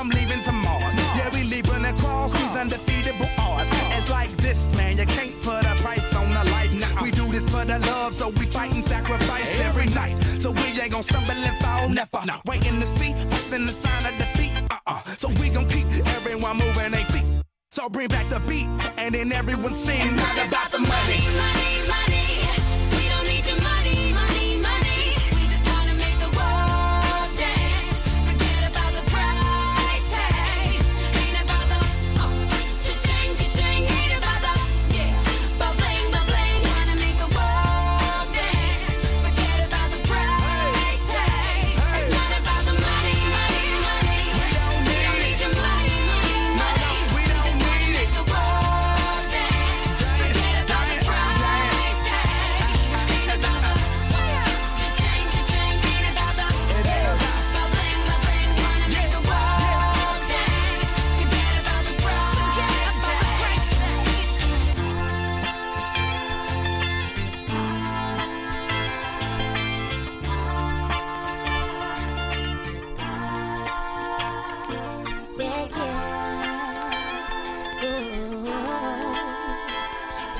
seconds, I'm leaving to Mars. Yeah, we leaving across these undefeatable odds. It's like this, man, you can't put a price on the life. Now we do this for the love, so we fight and sacrifice every night. So we ain't gonna stumble and fall, never. Waiting to see us in the sign of defeat. Uh-uh. So we gon' keep everyone moving their feet. So bring back the beat, and then everyone sings. It's not about the money. money, money.